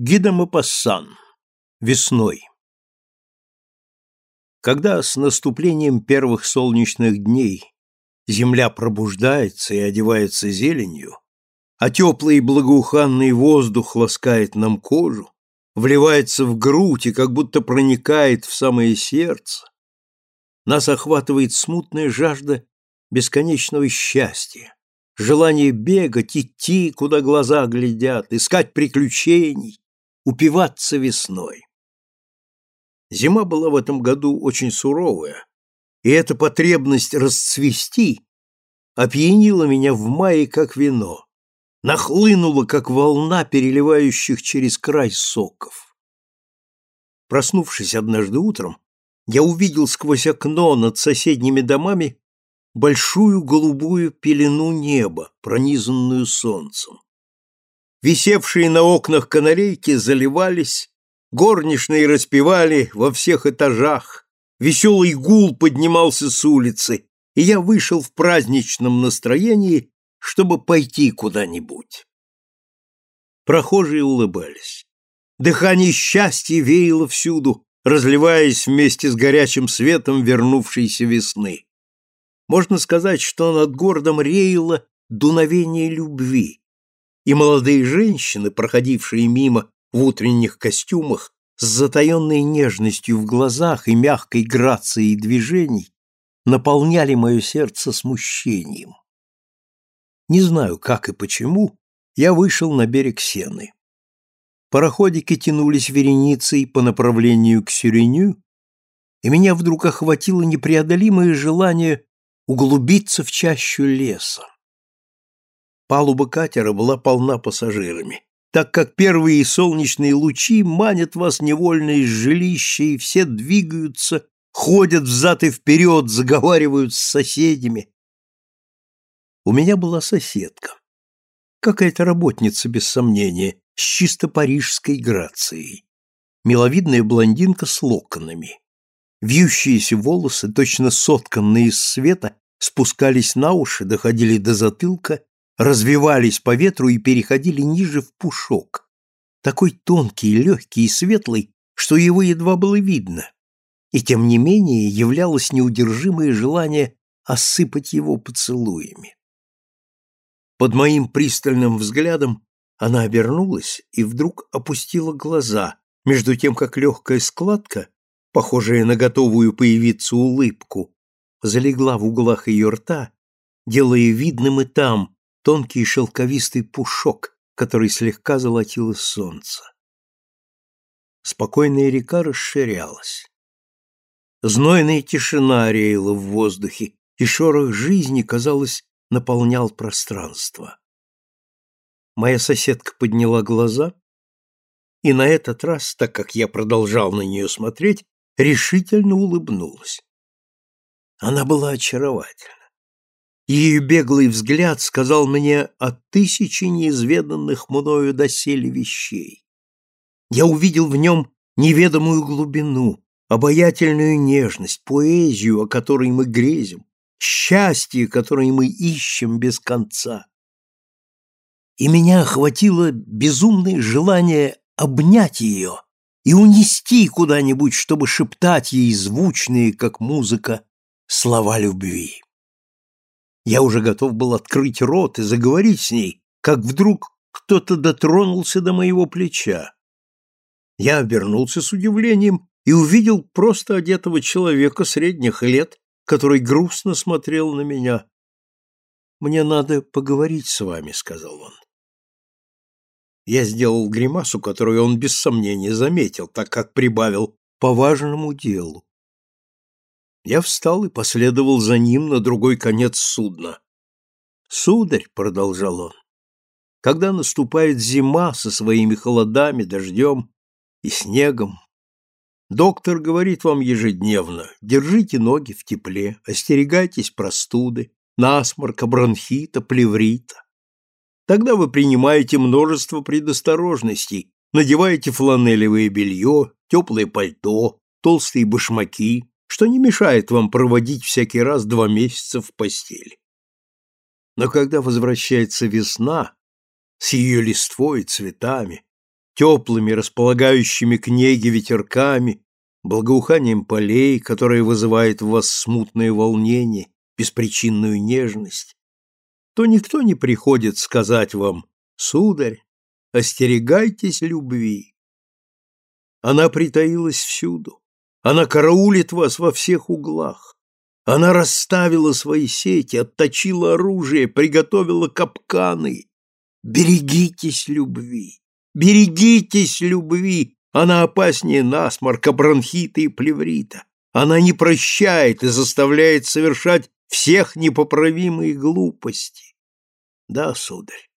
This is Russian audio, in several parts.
Гида Мапассан. Весной. Когда с наступлением первых солнечных дней земля пробуждается и одевается зеленью, а теплый благоуханный воздух ласкает нам кожу, вливается в грудь и как будто проникает в самое сердце, нас охватывает смутная жажда бесконечного счастья, желание бегать, идти, куда глаза глядят, искать приключений, упиваться весной. Зима была в этом году очень суровая, и эта потребность расцвести опьянила меня в мае как вино, нахлынула как волна переливающих через край соков. Проснувшись однажды утром, я увидел сквозь окно над соседними домами большую голубую пелену неба, пронизанную солнцем. Висевшие на окнах канарейки заливались, горничные распевали во всех этажах, веселый гул поднимался с улицы, и я вышел в праздничном настроении, чтобы пойти куда-нибудь. Прохожие улыбались. Дыхание счастья веяло всюду, разливаясь вместе с горячим светом вернувшейся весны. Можно сказать, что над городом реяло дуновение любви, и молодые женщины, проходившие мимо в утренних костюмах, с затаенной нежностью в глазах и мягкой грацией движений, наполняли мое сердце смущением. Не знаю, как и почему, я вышел на берег Сены. Пароходики тянулись вереницей по направлению к Сюреню, и меня вдруг охватило непреодолимое желание углубиться в чащу леса. Палуба катера была полна пассажирами, так как первые солнечные лучи манят вас невольно из жилища, и все двигаются, ходят взад и вперед, заговаривают с соседями. У меня была соседка, какая-то работница, без сомнения, с чисто парижской грацией, миловидная блондинка с локонами. Вьющиеся волосы, точно сотканные из света, спускались на уши, доходили до затылка развивались по ветру и переходили ниже в пушок, такой тонкий, легкий и светлый, что его едва было видно, и тем не менее являлось неудержимое желание осыпать его поцелуями. Под моим пристальным взглядом она обернулась и вдруг опустила глаза, между тем как легкая складка, похожая на готовую появиться улыбку, залегла в углах ее рта, делая видным и там тонкий шелковистый пушок, который слегка золотило солнце. Спокойная река расширялась. Знойная тишина реяла в воздухе, и шорох жизни, казалось, наполнял пространство. Моя соседка подняла глаза, и на этот раз, так как я продолжал на нее смотреть, решительно улыбнулась. Она была очаровательна. Ее беглый взгляд сказал мне о тысяче неизведанных мною доселе вещей. Я увидел в нем неведомую глубину, обаятельную нежность, поэзию, о которой мы грезим, счастье, которое мы ищем без конца. И меня охватило безумное желание обнять ее и унести куда-нибудь, чтобы шептать ей звучные, как музыка, слова любви. Я уже готов был открыть рот и заговорить с ней, как вдруг кто-то дотронулся до моего плеча. Я обернулся с удивлением и увидел просто одетого человека средних лет, который грустно смотрел на меня. «Мне надо поговорить с вами», — сказал он. Я сделал гримасу, которую он без сомнения заметил, так как прибавил «по важному делу». Я встал и последовал за ним на другой конец судна. «Сударь», — продолжал он, — «когда наступает зима со своими холодами, дождем и снегом, доктор говорит вам ежедневно, держите ноги в тепле, остерегайтесь простуды, насморка, бронхита, плеврита. Тогда вы принимаете множество предосторожностей, надеваете фланелевое белье, теплое пальто, толстые башмаки, что не мешает вам проводить всякий раз два месяца в постели. Но когда возвращается весна с ее листвой и цветами, теплыми, располагающими к неге ветерками, благоуханием полей, которое вызывает в вас смутное волнение, беспричинную нежность, то никто не приходит сказать вам «Сударь, остерегайтесь любви». Она притаилась всюду, она караулит вас во всех углах. Она расставила свои сети, отточила оружие, приготовила капканы. Берегитесь любви, берегитесь любви. Она опаснее насморка, бронхита и плеврита. Она не прощает и заставляет совершать всех непоправимые глупости. Да, сударь,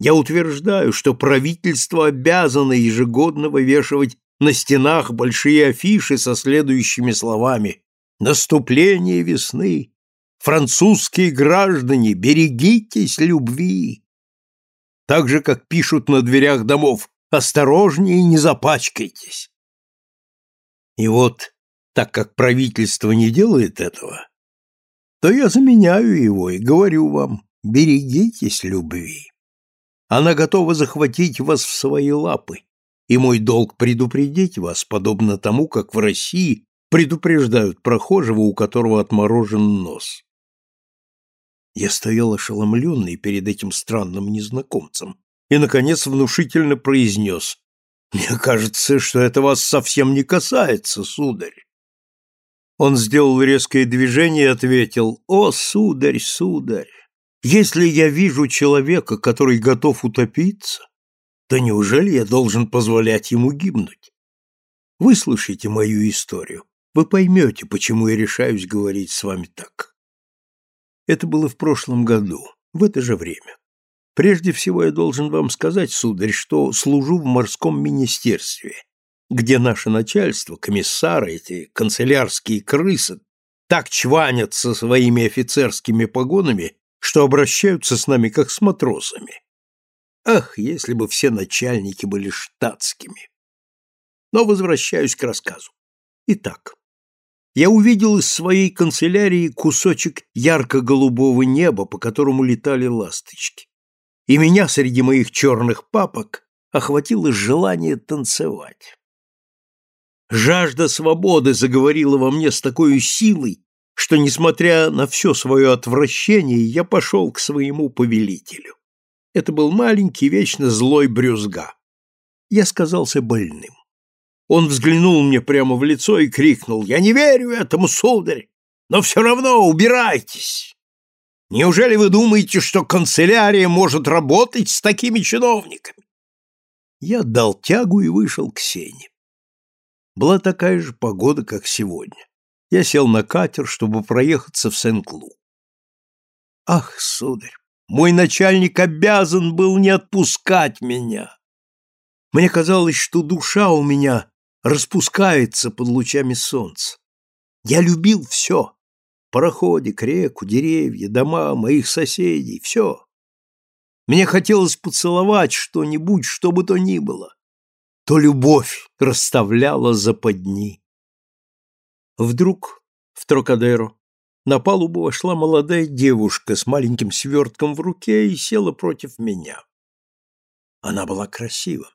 я утверждаю, что правительство обязано ежегодно вывешивать на стенах большие афиши со следующими словами «Наступление весны! Французские граждане, берегитесь любви!» Так же, как пишут на дверях домов «Осторожнее, не запачкайтесь!» И вот, так как правительство не делает этого, то я заменяю его и говорю вам, берегитесь любви. Она готова захватить вас в свои лапы, и мой долг предупредить вас, подобно тому, как в России предупреждают прохожего, у которого отморожен нос. Я стоял ошеломленный перед этим странным незнакомцем и, наконец, внушительно произнес «Мне кажется, что это вас совсем не касается, сударь». Он сделал резкое движение и ответил, «О, сударь, сударь, если я вижу человека, который готов утопиться, то неужели я должен позволять ему гибнуть? Выслушайте мою историю. Вы поймете, почему я решаюсь говорить с вами так. Это было в прошлом году, в это же время. Прежде всего я должен вам сказать, сударь, что служу в морском министерстве, где наше начальство, комиссары, эти канцелярские крысы, так чванятся своими офицерскими погонами, что обращаются с нами как с матросами. Ах, если бы все начальники были штатскими! Но возвращаюсь к рассказу. Итак, я увидел из своей канцелярии кусочек ярко-голубого неба, по которому летали ласточки. И меня среди моих черных папок охватило желание танцевать. Жажда свободы заговорила во мне с такой силой, что, несмотря на все свое отвращение, я пошел к своему повелителю. Это был маленький, вечно злой брюзга. Я сказался больным. Он взглянул мне прямо в лицо и крикнул, «Я не верю этому, сударь, но все равно убирайтесь! Неужели вы думаете, что канцелярия может работать с такими чиновниками?» Я дал тягу и вышел к сене. Была такая же погода, как сегодня. Я сел на катер, чтобы проехаться в Сен-Клу. Ах, сударь, мой начальник обязан был не отпускать меня. Мне казалось, что душа у меня распускается под лучами солнца. Я любил все. Пароходик, реку, деревья, дома, моих соседей, все. Мне хотелось поцеловать что-нибудь, что бы то ни было то любовь расставляла западни. Вдруг в Трокадеро на палубу вошла молодая девушка с маленьким свертком в руке и села против меня. Она была красива.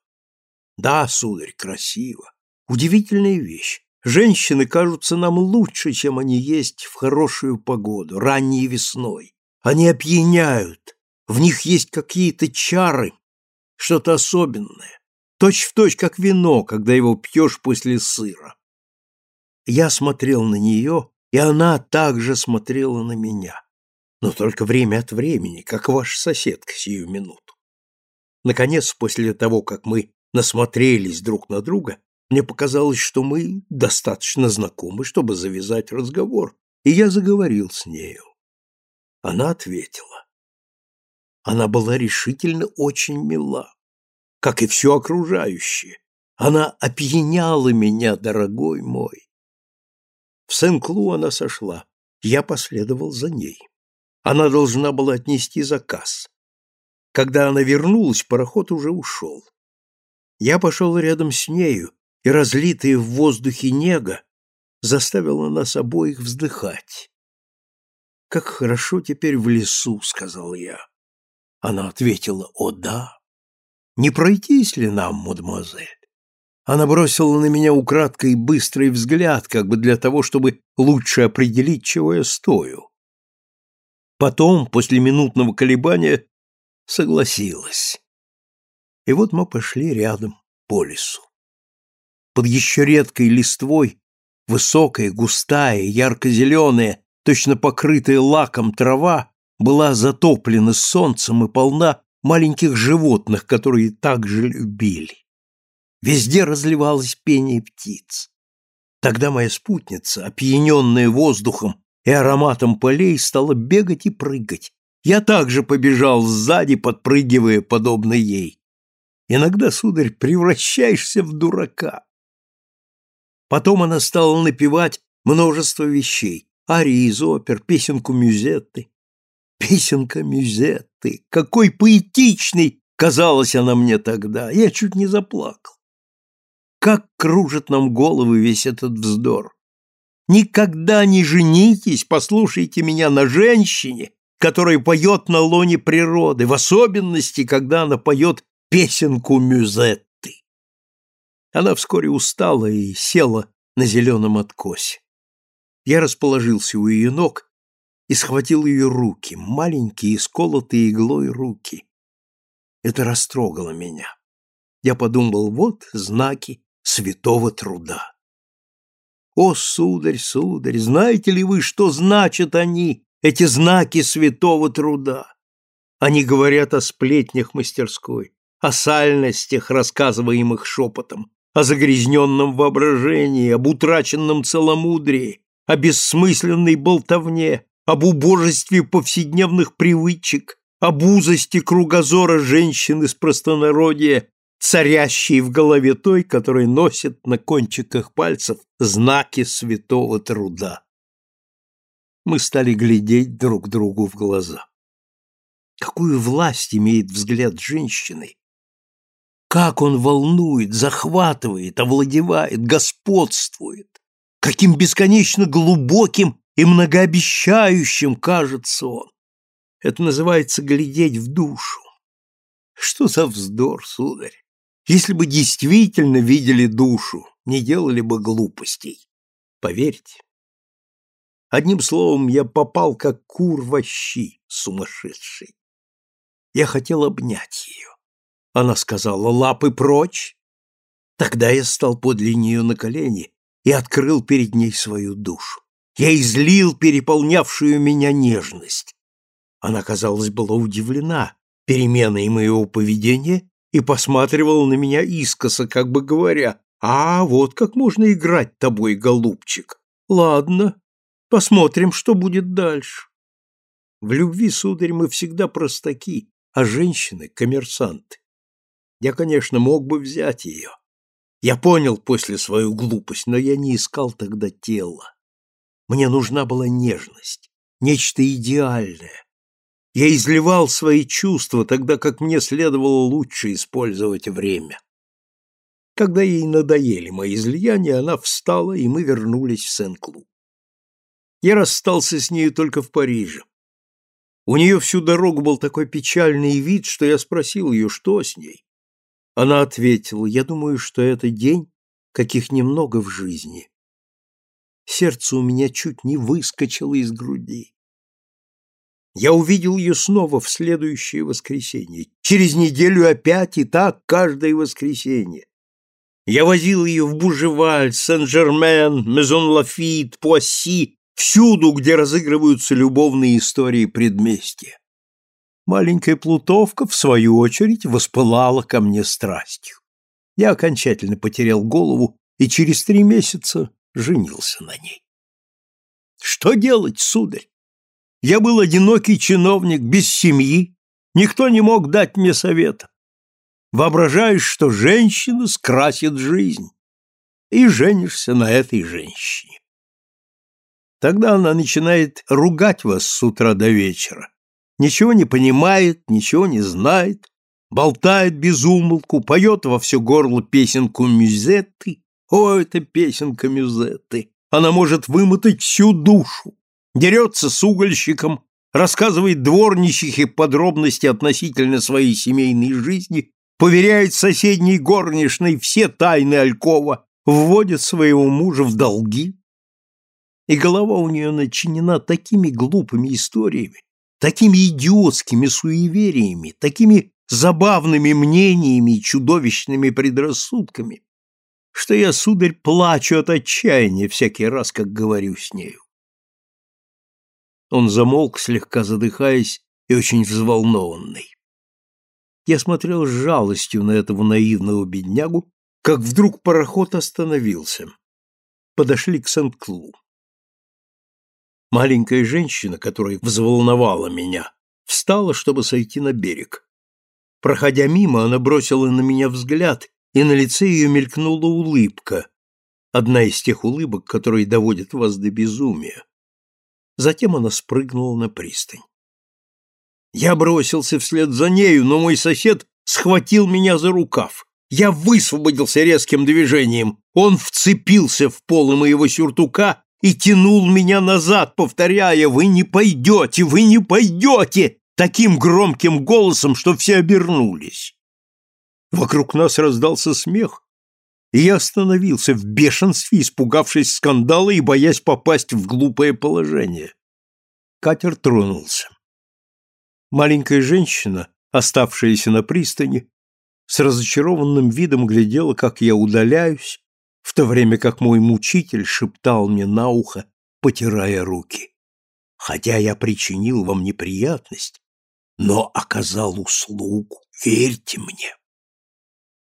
Да, сударь, красива. Удивительная вещь. Женщины кажутся нам лучше, чем они есть в хорошую погоду, ранней весной. Они опьяняют. В них есть какие-то чары, что-то особенное точь в точь, как вино, когда его пьешь после сыра. Я смотрел на нее, и она также смотрела на меня, но только время от времени, как ваша соседка сию минуту. Наконец, после того, как мы насмотрелись друг на друга, мне показалось, что мы достаточно знакомы, чтобы завязать разговор, и я заговорил с нею. Она ответила. Она была решительно очень мила как и все окружающее. Она опьяняла меня, дорогой мой. В Сен-Клу она сошла. Я последовал за ней. Она должна была отнести заказ. Когда она вернулась, пароход уже ушел. Я пошел рядом с нею, и разлитая в воздухе нега заставила нас обоих вздыхать. «Как хорошо теперь в лесу», — сказал я. Она ответила, «О да, Не пройтись ли нам, мадемуазель? Она бросила на меня украдкой быстрый взгляд, как бы для того, чтобы лучше определить, чего я стою. Потом, после минутного колебания, согласилась. И вот мы пошли рядом по лесу. Под еще редкой листвой высокая, густая, ярко-зеленая, точно покрытая лаком трава была затоплена солнцем и полна маленьких животных, которые так же любили. Везде разливалось пение птиц. Тогда моя спутница, опьяненная воздухом и ароматом полей, стала бегать и прыгать. Я также побежал сзади, подпрыгивая, подобно ей. Иногда, сударь, превращаешься в дурака. Потом она стала напевать множество вещей. Арии из опер, песенку Мюзетты. Песенка Мюзетты. Какой поэтичной казалась она мне тогда. Я чуть не заплакал. Как кружит нам головы весь этот вздор. Никогда не женитесь, послушайте меня, на женщине, которая поет на лоне природы, в особенности, когда она поет песенку Мюзетты. Она вскоре устала и села на зеленом откосе. Я расположился у ее ног и схватил ее руки, маленькие, сколотые иглой руки. Это растрогало меня. Я подумал, вот знаки святого труда. О, сударь, сударь, знаете ли вы, что значат они, эти знаки святого труда? Они говорят о сплетнях мастерской, о сальностях, рассказываемых шепотом, о загрязненном воображении, об утраченном целомудрии, о бессмысленной болтовне, об убожестве повседневных привычек, об узости кругозора женщин из простонародья, царящей в голове той, которая носит на кончиках пальцев знаки святого труда. Мы стали глядеть друг другу в глаза. Какую власть имеет взгляд женщины, как он волнует, захватывает, овладевает, господствует! Каким бесконечно глубоким и многообещающим кажется он! Это называется глядеть в душу. Что за вздор, сударь! Если бы действительно видели душу, не делали бы глупостей. Поверьте. Одним словом, я попал как кур во щи сумасшедший. Я хотел обнять ее. Она сказала «лапы прочь». Тогда я стал подле нее на колени и открыл перед ней свою душу. Я излил переполнявшую меня нежность. Она, казалось, была удивлена переменой моего поведения и посматривала на меня искоса, как бы говоря, «А, вот как можно играть тобой, голубчик. Ладно, посмотрим, что будет дальше». В любви, сударь, мы всегда простаки, а женщины — коммерсанты. Я, конечно, мог бы взять ее. Я понял после свою глупость, но я не искал тогда тела. Мне нужна была нежность, нечто идеальное. Я изливал свои чувства, тогда как мне следовало лучше использовать время. Когда ей надоели мои излияния, она встала, и мы вернулись в Сен-Клу. Я расстался с нею только в Париже. У нее всю дорогу был такой печальный вид, что я спросил ее, что с ней. Она ответила, я думаю, что это день, каких немного в жизни. Сердце у меня чуть не выскочило из груди. Я увидел ее снова в следующее воскресенье. Через неделю опять и так каждое воскресенье. Я возил ее в Бужеваль, Сен-Жермен, Мезон-Лафит, Пуасси, всюду, где разыгрываются любовные истории предместья. Маленькая Плутовка, в свою очередь, воспылала ко мне страстью. Я окончательно потерял голову и через три месяца женился на ней. Что делать, сударь? Я был одинокий чиновник, без семьи, никто не мог дать мне совета. Воображаешь, что женщина скрасит жизнь, и женишься на этой женщине. Тогда она начинает ругать вас с утра до вечера, ничего не понимает, ничего не знает, болтает без умолку, поет во все горло песенку Мюзетты. О, это песенка Мюзетты! Она может вымотать всю душу, дерется с угольщиком, рассказывает дворничихе подробности относительно своей семейной жизни поверяет соседней горничной все тайны Алькова, вводит своего мужа в долги. И голова у нее начинена такими глупыми историями, такими идиотскими суевериями, такими забавными мнениями и чудовищными предрассудками, что я, сударь, плачу от отчаяния всякий раз, как говорю с нею. Он замолк, слегка задыхаясь и очень взволнованный. Я смотрел с жалостью на этого наивного беднягу, как вдруг пароход остановился. Подошли к Сент-Клу. Маленькая женщина, которая взволновала меня, встала, чтобы сойти на берег. Проходя мимо, она бросила на меня взгляд, и на лице ее мелькнула улыбка, одна из тех улыбок, которые доводят вас до безумия. Затем она спрыгнула на пристань. Я бросился вслед за нею, но мой сосед схватил меня за рукав. Я высвободился резким движением. Он вцепился в полы моего сюртука и тянул меня назад, повторяя «Вы не пойдете! Вы не пойдете!» таким громким голосом, что все обернулись. Вокруг нас раздался смех, и я остановился в бешенстве, испугавшись скандала и боясь попасть в глупое положение. Катер тронулся. Маленькая женщина, оставшаяся на пристани, с разочарованным видом глядела, как я удаляюсь, в то время как мой мучитель шептал мне на ухо, потирая руки. Хотя я причинил вам неприятность, но оказал услугу, верьте мне.